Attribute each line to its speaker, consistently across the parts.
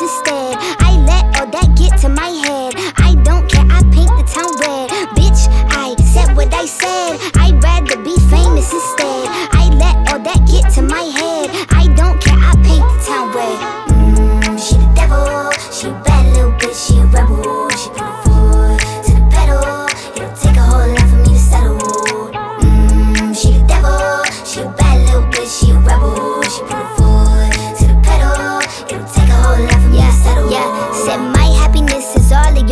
Speaker 1: instead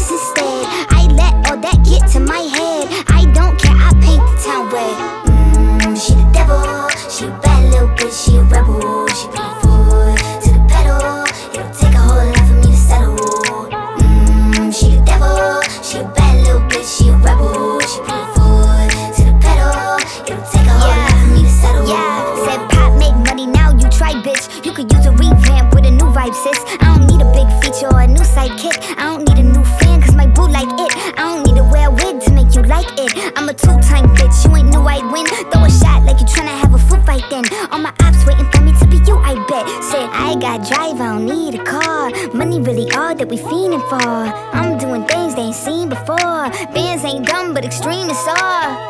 Speaker 1: famous instead. I let all that get to my head. I don't care, I paint the town red. Mmm, she the devil. She a bad little bitch, she a rebel. She put her foot to the pedal. It'll take a whole lot for me to settle. Mmm, she the devil. She a bad little bitch, she a rebel. She put her foot to the pedal. It'll take a whole lot for me to settle. Yeah, said pop make money now. You try, bitch. You could use a revamp with a new vibe, sis. I don't need a big feature or a new sidekick. I don't need a new fan, my boo like it. I don't need to wear a wig to make you like it. I'm a two time bitch. You ain't knew I'd win. Throw a shot like you tryna have a foot fight then. All my ops waiting for me to be you, I bet. Said I got drive, I don't need a car. Money really all that we fiending for. I'm doing things they ain't seen before. Bands ain't dumb, but extreme is all.